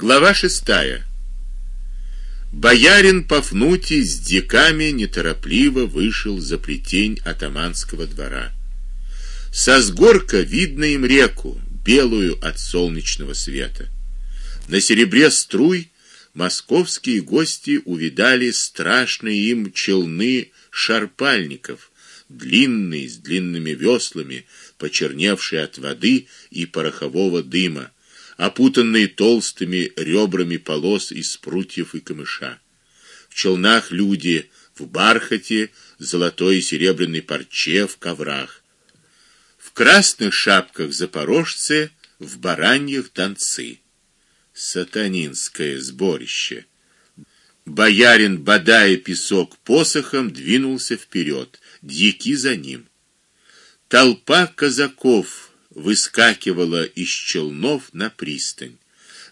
Глава шестая. Боярин Пафнутий с диками неторопливо вышел за плетень атаманского двора. Со сгорка видно им реку, белую от солнечного света. На серебре струй московские гости увидали страшные им челны шарпальников, длинные с длинными веслами, почерневшие от воды и порохового дыма опутанные толстыми ребрами полос из прутьев и камыша. В челнах люди в бархате, золотой и серебряной парче, в коврах. В красных шапках запорожцы, в бараньих танцы. Сатанинское сборище. Боярин, бодая песок посохом, двинулся вперед, дьяки за ним. Толпа казаков выскакивала из челнов на пристань.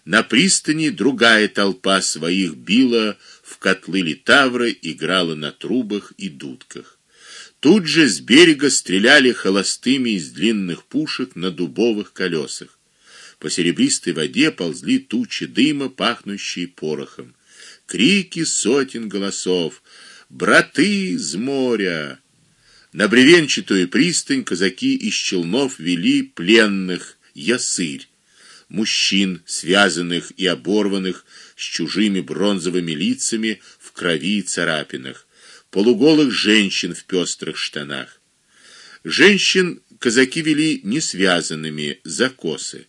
На пристани другая толпа своих била в котлы литавры, играла на трубах и дудках. Тут же с берега стреляли холостыми из длинных пушек на дубовых колесах. По серебристой воде ползли тучи дыма, пахнущие порохом. Крики сотен голосов: "Браты с моря!" На бревенчатую пристань казаки из челнов вели пленных ясырь, мужчин, связанных и оборванных с чужими бронзовыми лицами в крови и царапинах, полуголых женщин в пестрых штанах. Женщин казаки вели не связанными за косы.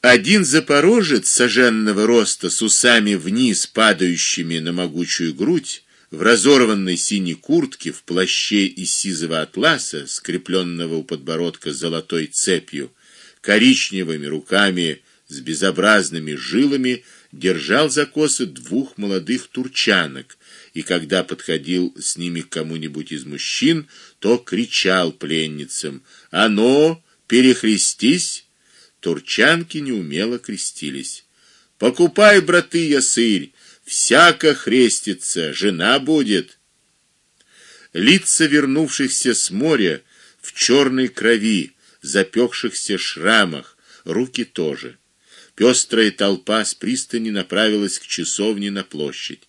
Один запорожец соженного роста с усами вниз падающими на могучую грудь в разорванной синей куртке, в плаще из сизого атласа, скрепленного у подбородка золотой цепью, коричневыми руками с безобразными жилами держал за косы двух молодых турчанок, и когда подходил с ними к кому-нибудь из мужчин, то кричал пленницам: "А ну, перехрестись!" Турчанки неумело крестились. "Покупай, браты, я сырь, всяко хрестится, жена будет. Лица вернувшихся с моря в черной крови, запекшихся шрамах, руки тоже. Пестрая толпа с пристани направилась к часовне на площадь.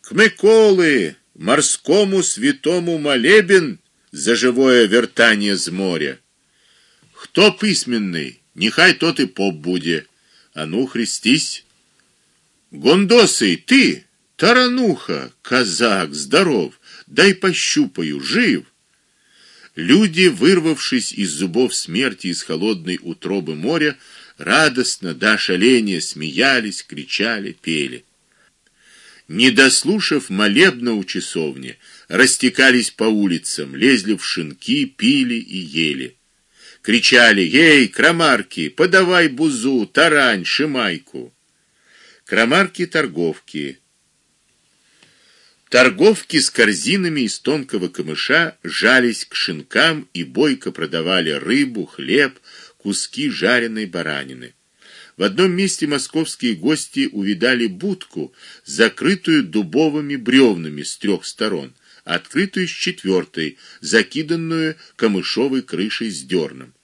К Миколы, морскому святому молебен за живое вертание с моря. Кто письменный, нехай тот и поп буде. А ну христись. Гондосый, ты, тарануха, казак, здоров, дай пощупаю, жив. Люди, вырвавшись из зубов смерти из холодной утробы моря, радостно до шаления смеялись, кричали, пели. Не дослушав молебна у часовни, растекались по улицам, лезли в шинки, пили и ели. Кричали: "Ей, крамарки, подавай бузу, тарань, шимайку!" Крамарки торговки. С корзинами из тонкого камыша жались к шинкам и бойко продавали рыбу, хлеб, куски жареной баранины. В одном месте московские гости увидали будку, закрытую дубовыми бревнами с трех сторон, открытую с четвертой, закиданную камышовой крышей с дерном.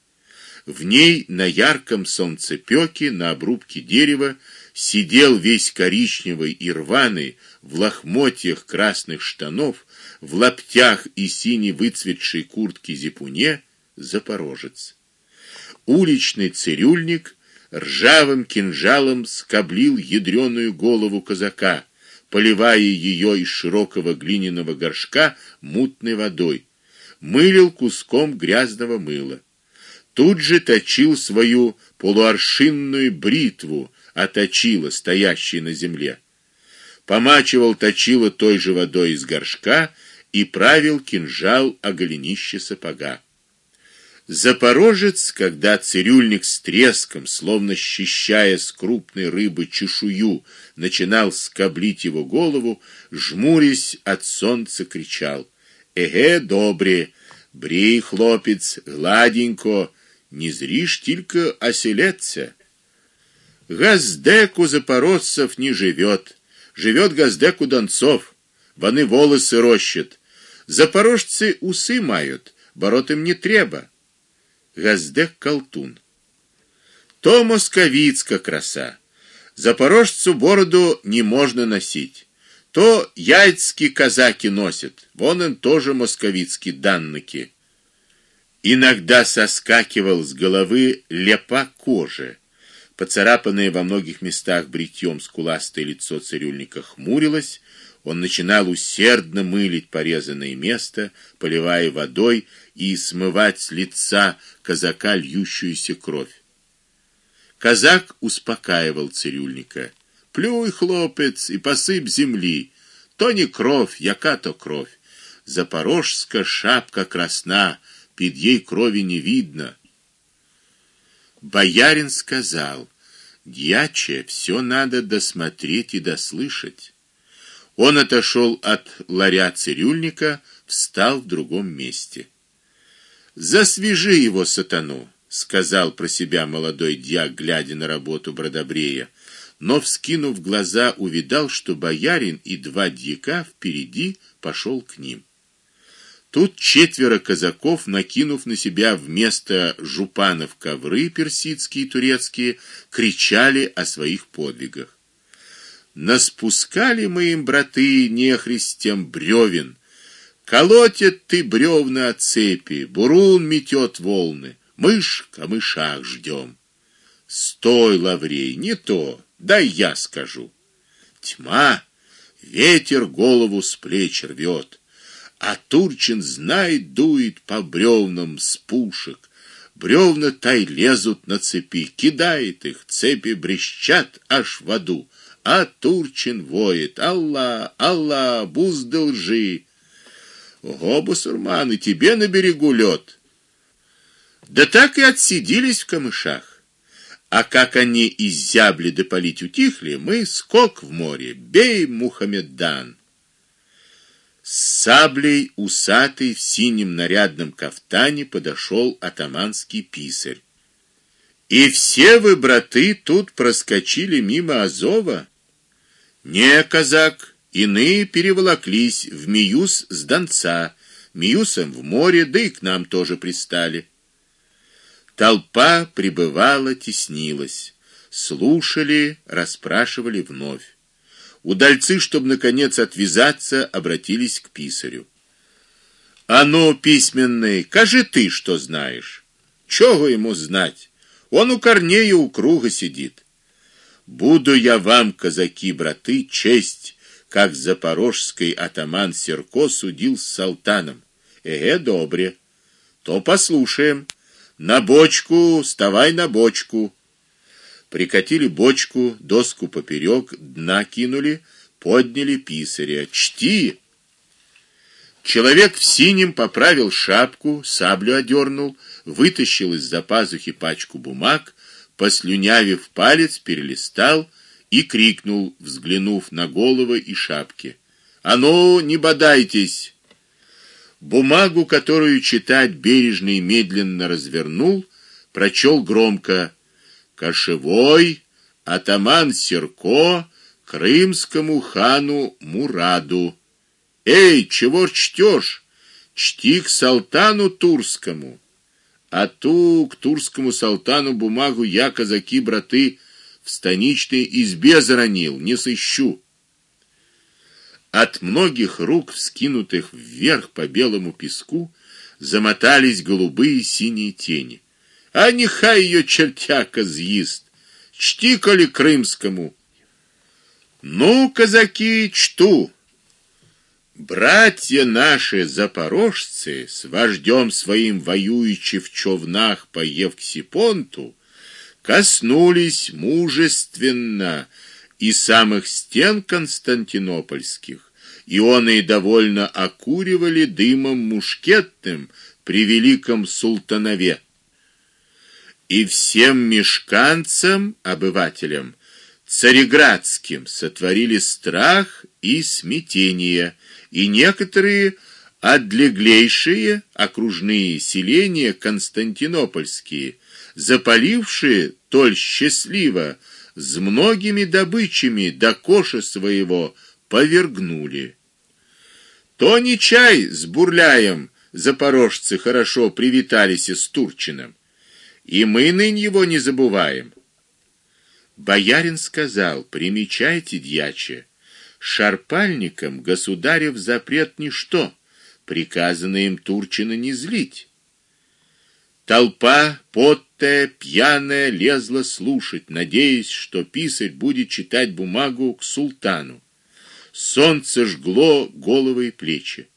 В ней на ярком солнцепёке на обрубке дерева сидел весь коричневый и рваный, в лохмотьях красных штанов, в лаптях и синей выцветшей куртке зипуне запорожец. Уличный цирюльник ржавым кинжалом скоблил ядреную голову казака, поливая ее из широкого глиняного горшка мутной водой, мылил куском грязного мыла. Тут же точил свою полуаршинную бритву, оточила стоящей на земле. Помачивал точило той же водой из горшка и правил кинжал о голенище сапога. Запорожец, когда цирюльник с треском, словно счищая с крупной рыбы чешую, начинал скоблить его голову, жмурясь от солнца, кричал: "Эге, добре, брей, хлопец, гладенько, не зришь только оселеться". Газдеку запорожцев не живет, живет газдеку донцов. Вони волосы рощат. Запорожцы усы мают, борот им не треба. Газдек колтун. То московицка краса. Запорожцу бороду не можно носить. То яйцки казаки носят. Вон он тоже московицкие данныки. Иногда соскакивал с головы лепа кожи. Поцарапанное во многих местах бритьем скуластое лицо цирюльника хмурилось, он начинал усердно мылить порезанное место, поливая водой и смывать с лица казака льющуюся кровь. Казак успокаивал цирюльника. Плюй, хлопец, и посыпь земли. То не кровь, яка то кровь. Запорожская шапка красна, під ей крови не видно. Боярин сказал: "Дьяче, все надо досмотреть и дослышать". Он отошел от ларя цирюльника, встал в другом месте. "Засвежи его, сатану", сказал про себя молодой дьяк, глядя на работу бродобрея, но вскинув глаза, увидал, что боярин и два дьяка впереди пошел к ним. Тут четверо казаков, накинув на себя вместо жупанов ковры персидские и турецкие, кричали о своих подвигах. Наспускали мы им браты нехристям бревен. Колотят ты бревна от цепи, бурун метет волны. Мышь камышах ждем. Стой, Лаврей, не то. Дай я скажу. Тьма, ветер голову с плеч рвет, а Турчин знает, дует по бревнам с пушек. Бревна тай лезут на цепи, кидает их, цепи брещат аж в аду, а Турчин воет: "Алла, Алла, бузды лжи!" Ого, бусурманы, тебе на берегу лед. Да так и отсиделись в камышах. А как они изябли да полить утихли, мы скок в море. Бей, Мухаммедан. С саблей усатый в синем нарядном кафтане подошел атаманский писарь. И все вы, браты, тут проскочили мимо Азова? Не, казак, иные переволоклись в Миюс с Донца, Миюсом в море, да и к нам тоже пристали. Толпа прибывала, теснилась. Слушали, расспрашивали вновь. Удальцы, чтобы наконец отвязаться, обратились к писарю. А ну, письменный, кажи ты, что знаешь. Чего ему знать? Он у Корнея у круга сидит. Буду я вам, казаки, браты, честь, как запорожский атаман Серко судил с султаном. Эге, добре. То послушаем. На бочку, вставай на бочку. Прикатили бочку, доску поперек, дна кинули, подняли писаря. Чти. Человек в синем поправил шапку, саблю одернул, вытащил из-за пазухи пачку бумаг, послюнявив палец, перелистал и крикнул, взглянув на головы и шапки: "А ну, не бодайтесь!" Бумагу, которую читать бережно и медленно развернул, прочел громко: Кошевой атаман Серко крымскому хану Мураду. Эй, чего чтешь? Чти к султану турскому. А ту к турскому султану бумагу я казаки браты в станичной избе заронил, не сыщу. От многих рук, вскинутых вверх по белому песку, замотались голубые и синие тени. А нехай ее чертяка з'ест. Чти коли крымскому. Ну, казаки, чту. Братья наши запорожцы с вождем своим воюючи в човнах по Евксипонту коснулись мужественно и самых стен константинопольских, и он и довольно окуривали дымом мушкетным при великом султанове. И всем мешканцам, обывателям цареградским сотворили страх и смятение, и некоторые отлеглейшие окружные селения константинопольские, запалившие толь счастливо с многими добычами до коша своего повергнули. То не чай с бурляем запорожцы хорошо привитались с Турчином. И мы ныне его не забываем. Боярин сказал: "Примечайте, дьяче, шарпальникам государев запрет ничто, приказано им Турчина не злить". Толпа, потная, пьяная, лезла слушать, надеясь, что писарь будет читать бумагу к султану. Солнце жгло головы и плечи.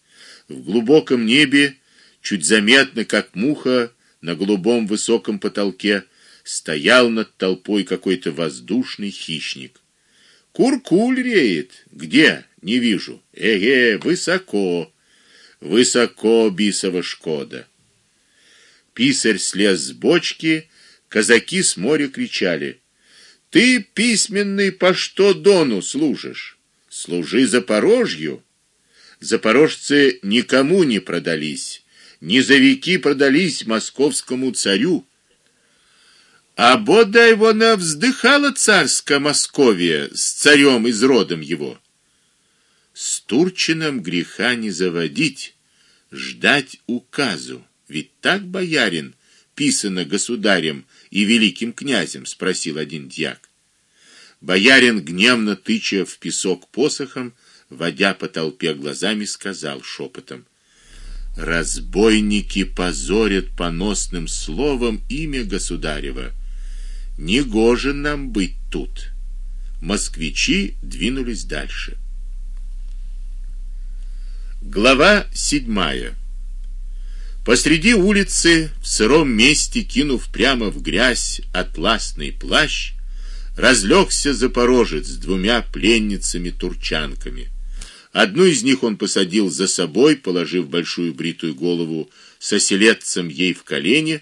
В глубоком небе, чуть заметно, как муха на голубом высоком потолке, стоял над толпой какой-то воздушный хищник. Куркуль реет. Где? Не вижу. Эге, высоко. Высоко бисова шкода. Писарь слез с бочки, казаки с моря кричали: "Ты письменный по что дону служишь? Служи Запорожью". Запорожцы никому не продались, веки продались московскому царю. А бодай вона вздыхала царская Московия с царем из родом его. С Турчином греха не заводить, ждать указу. Ведь так боярин писано государем и великим князем, спросил один дьяк. Боярин гневно тыча в песок посохом, водя по толпе глазами, сказал шепотом: Разбойники позорят поносным словом имя государева. Не гоже нам быть тут. Москвичи двинулись дальше. Глава седьмая. Посреди улицы, в сыром месте, кинув прямо в грязь атласный плащ, разлегся запорожец с двумя пленницами-турчанками. Одну из них он посадил за собой, положив большую бритую голову с оселедцем ей в колени,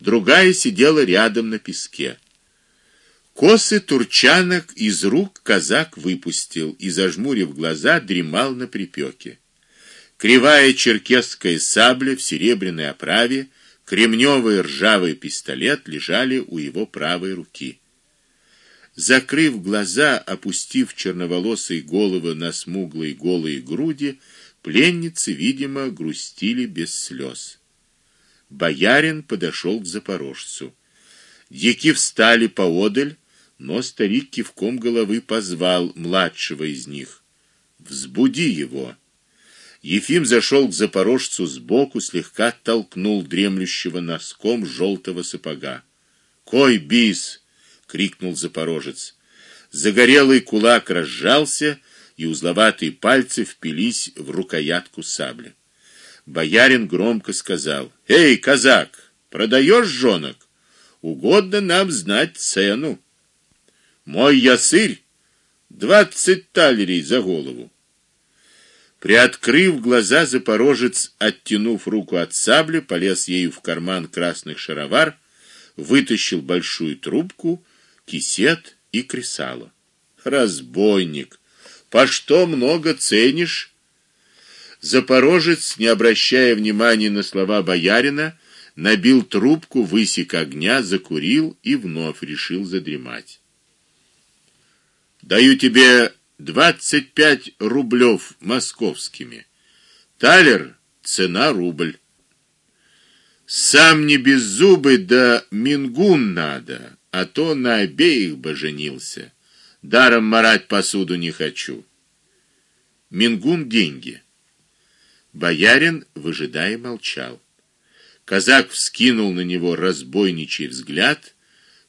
другая сидела рядом на песке. Косы турчанок из рук казак выпустил и зажмурив глаза, дремал на припеке. Кривая черкесская сабля в серебряной оправе, кремнёвый ржавый пистолет лежали у его правой руки. Закрыв глаза, опустив черноволосые головы на смуглые голые груди, пленницы, видимо, грустили без слез. Боярин подошел к запорожцу. Дьяки встали поодаль, но старик кивком головы позвал младшего из них: "Взбуди его". Ефим зашел к запорожцу сбоку, слегка толкнул дремлющего носком желтого сапога. "Кой бис!" Крикнул запорожец. Загорелый кулак разжался, и узловатые пальцы впились в рукоятку сабли. Боярин громко сказал: "Эй, казак, продаешь жонок? Угодно нам знать цену. Мой ясырь двадцать талерей за голову. Приоткрыв глаза, запорожец, оттянув руку от сабли, полез ею в карман красных шаровар, вытащил большую трубку, кисет и кресало. Разбойник, по что много ценишь? Запорожец, не обращая внимания на слова боярина, набил трубку, высек огня, закурил и вновь решил задремать. Даю тебе двадцать пять рублев московскими. Талер цена рубль. Сам не беззубый, да мингун надо, а то на обеих бы женился. Даром марать посуду не хочу. Мингун деньги. Боярин, выжидая, молчал. Казак вскинул на него разбойничий взгляд,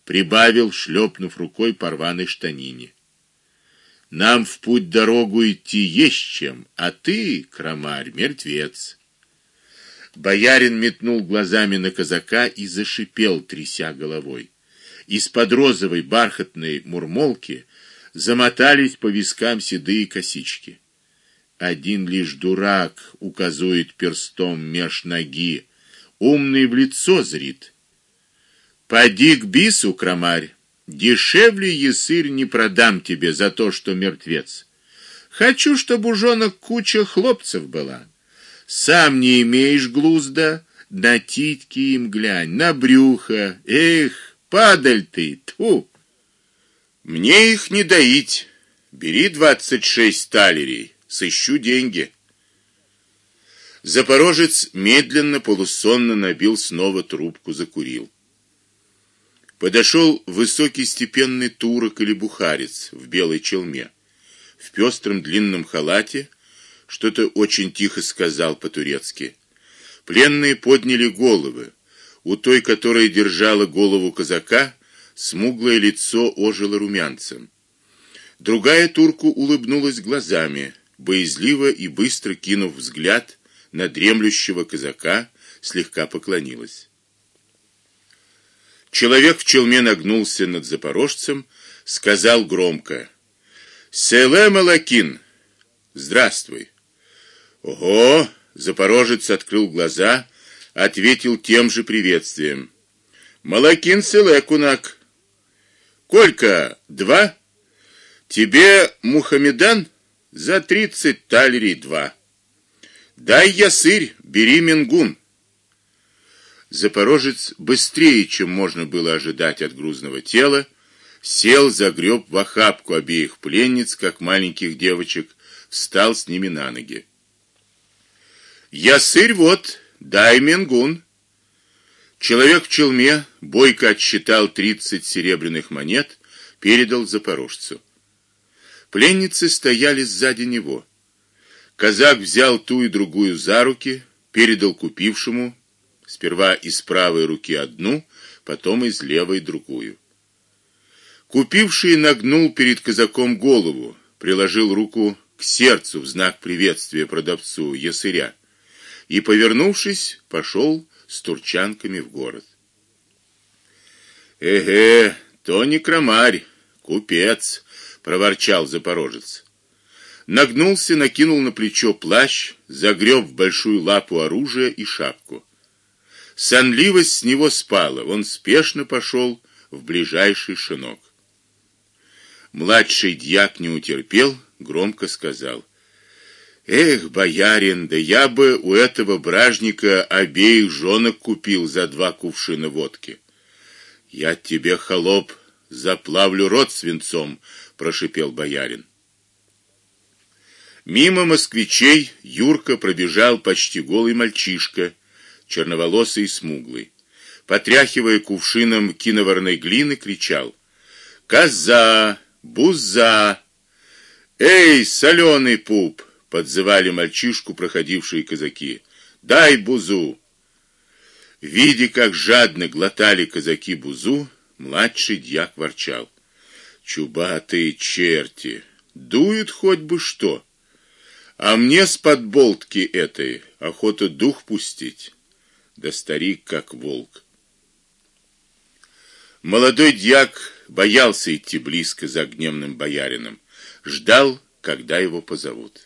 прибавил, шлепнув рукой по рваной штанине. Нам в путь дорогу идти есть чем, а ты, крамарь, мертвец. Боярин метнул глазами на казака и зашипел, тряся головой. Из-под розовой бархатной мурмолки замотались по вискам седые косички. Один лишь дурак указывает перстом меж ноги, умный в лицо зрит. Поди к бису, крамарь. Дешевле есырь не продам тебе за то, что мертвец. Хочу, чтобы у жонок куча хлопцев была. Сам не имеешь глузда, на титьки им глянь, на брюхо. Эх, падаль ты, тьфу. Мне их не доить. Бери двадцать шесть талерей, сыщу деньги. Запорожец медленно полусонно набил снова трубку, закурил. Подошел высокий степенный турок или бухарец в белой челме, в пестром длинном халате, что-то очень тихо сказал по-турецки. Пленные подняли головы. У той, которая держала голову казака, смуглое лицо ожило румянцем. Другая турку улыбнулась глазами, боязливо и быстро кинув взгляд на дремлющего казака, слегка поклонилась. Человек в челме нагнулся над запорожцем, сказал громко: "Селем Алакин, здравствуй". Ого, запорожец открыл глаза, ответил тем же приветствием. Малакин Селекунак. Колька, два? Тебе Мухаммедан за тридцать талерей два. Дай я сырь, бери мингун. Запорожец быстрее, чем можно было ожидать от грузного тела, сел, загреб в охапку обеих пленниц, как маленьких девочек, встал с ними на ноги. Я сырь вот, дай мингун. Человек в челме бойко отсчитал тридцать серебряных монет, передал запорожцу. Пленницы стояли сзади него. Казак взял ту и другую за руки, передал купившему, сперва из правой руки одну, потом из левой другую. Купивший нагнул перед казаком голову, приложил руку к сердцу в знак приветствия продавцу ясыря и, повернувшись, пошел с турчанками в город. Эге, то не крамарь, купец, проворчал запорожец. Нагнулся, накинул на плечо плащ, загреб в большую лапу оружие и шапку. Сонливость с него спала, он спешно пошел в ближайший шинок. Младший дьяк не утерпел, громко сказал: Эх, боярин, да я бы у этого бражника обеих жонок купил за два кувшина водки. Я тебе, холоп, заплавлю рот свинцом, прошипел боярин. Мимо москвичей Юрка пробежал почти голый мальчишка, черноволосый и смуглый. Потряхивая кувшином киноварной глины, кричал: "Коза, буза! Эй, соленый пуп!" Подзывали мальчишку проходившие казаки. Дай бузу. Видя, как жадно глотали казаки бузу, младший дьяк ворчал: "Чубатые черти, дуют хоть бы что. А мне с подболтки этой охота дух пустить. Да старик как волк". Молодой дьяк боялся идти близко за гневным боярином, ждал, когда его позовут.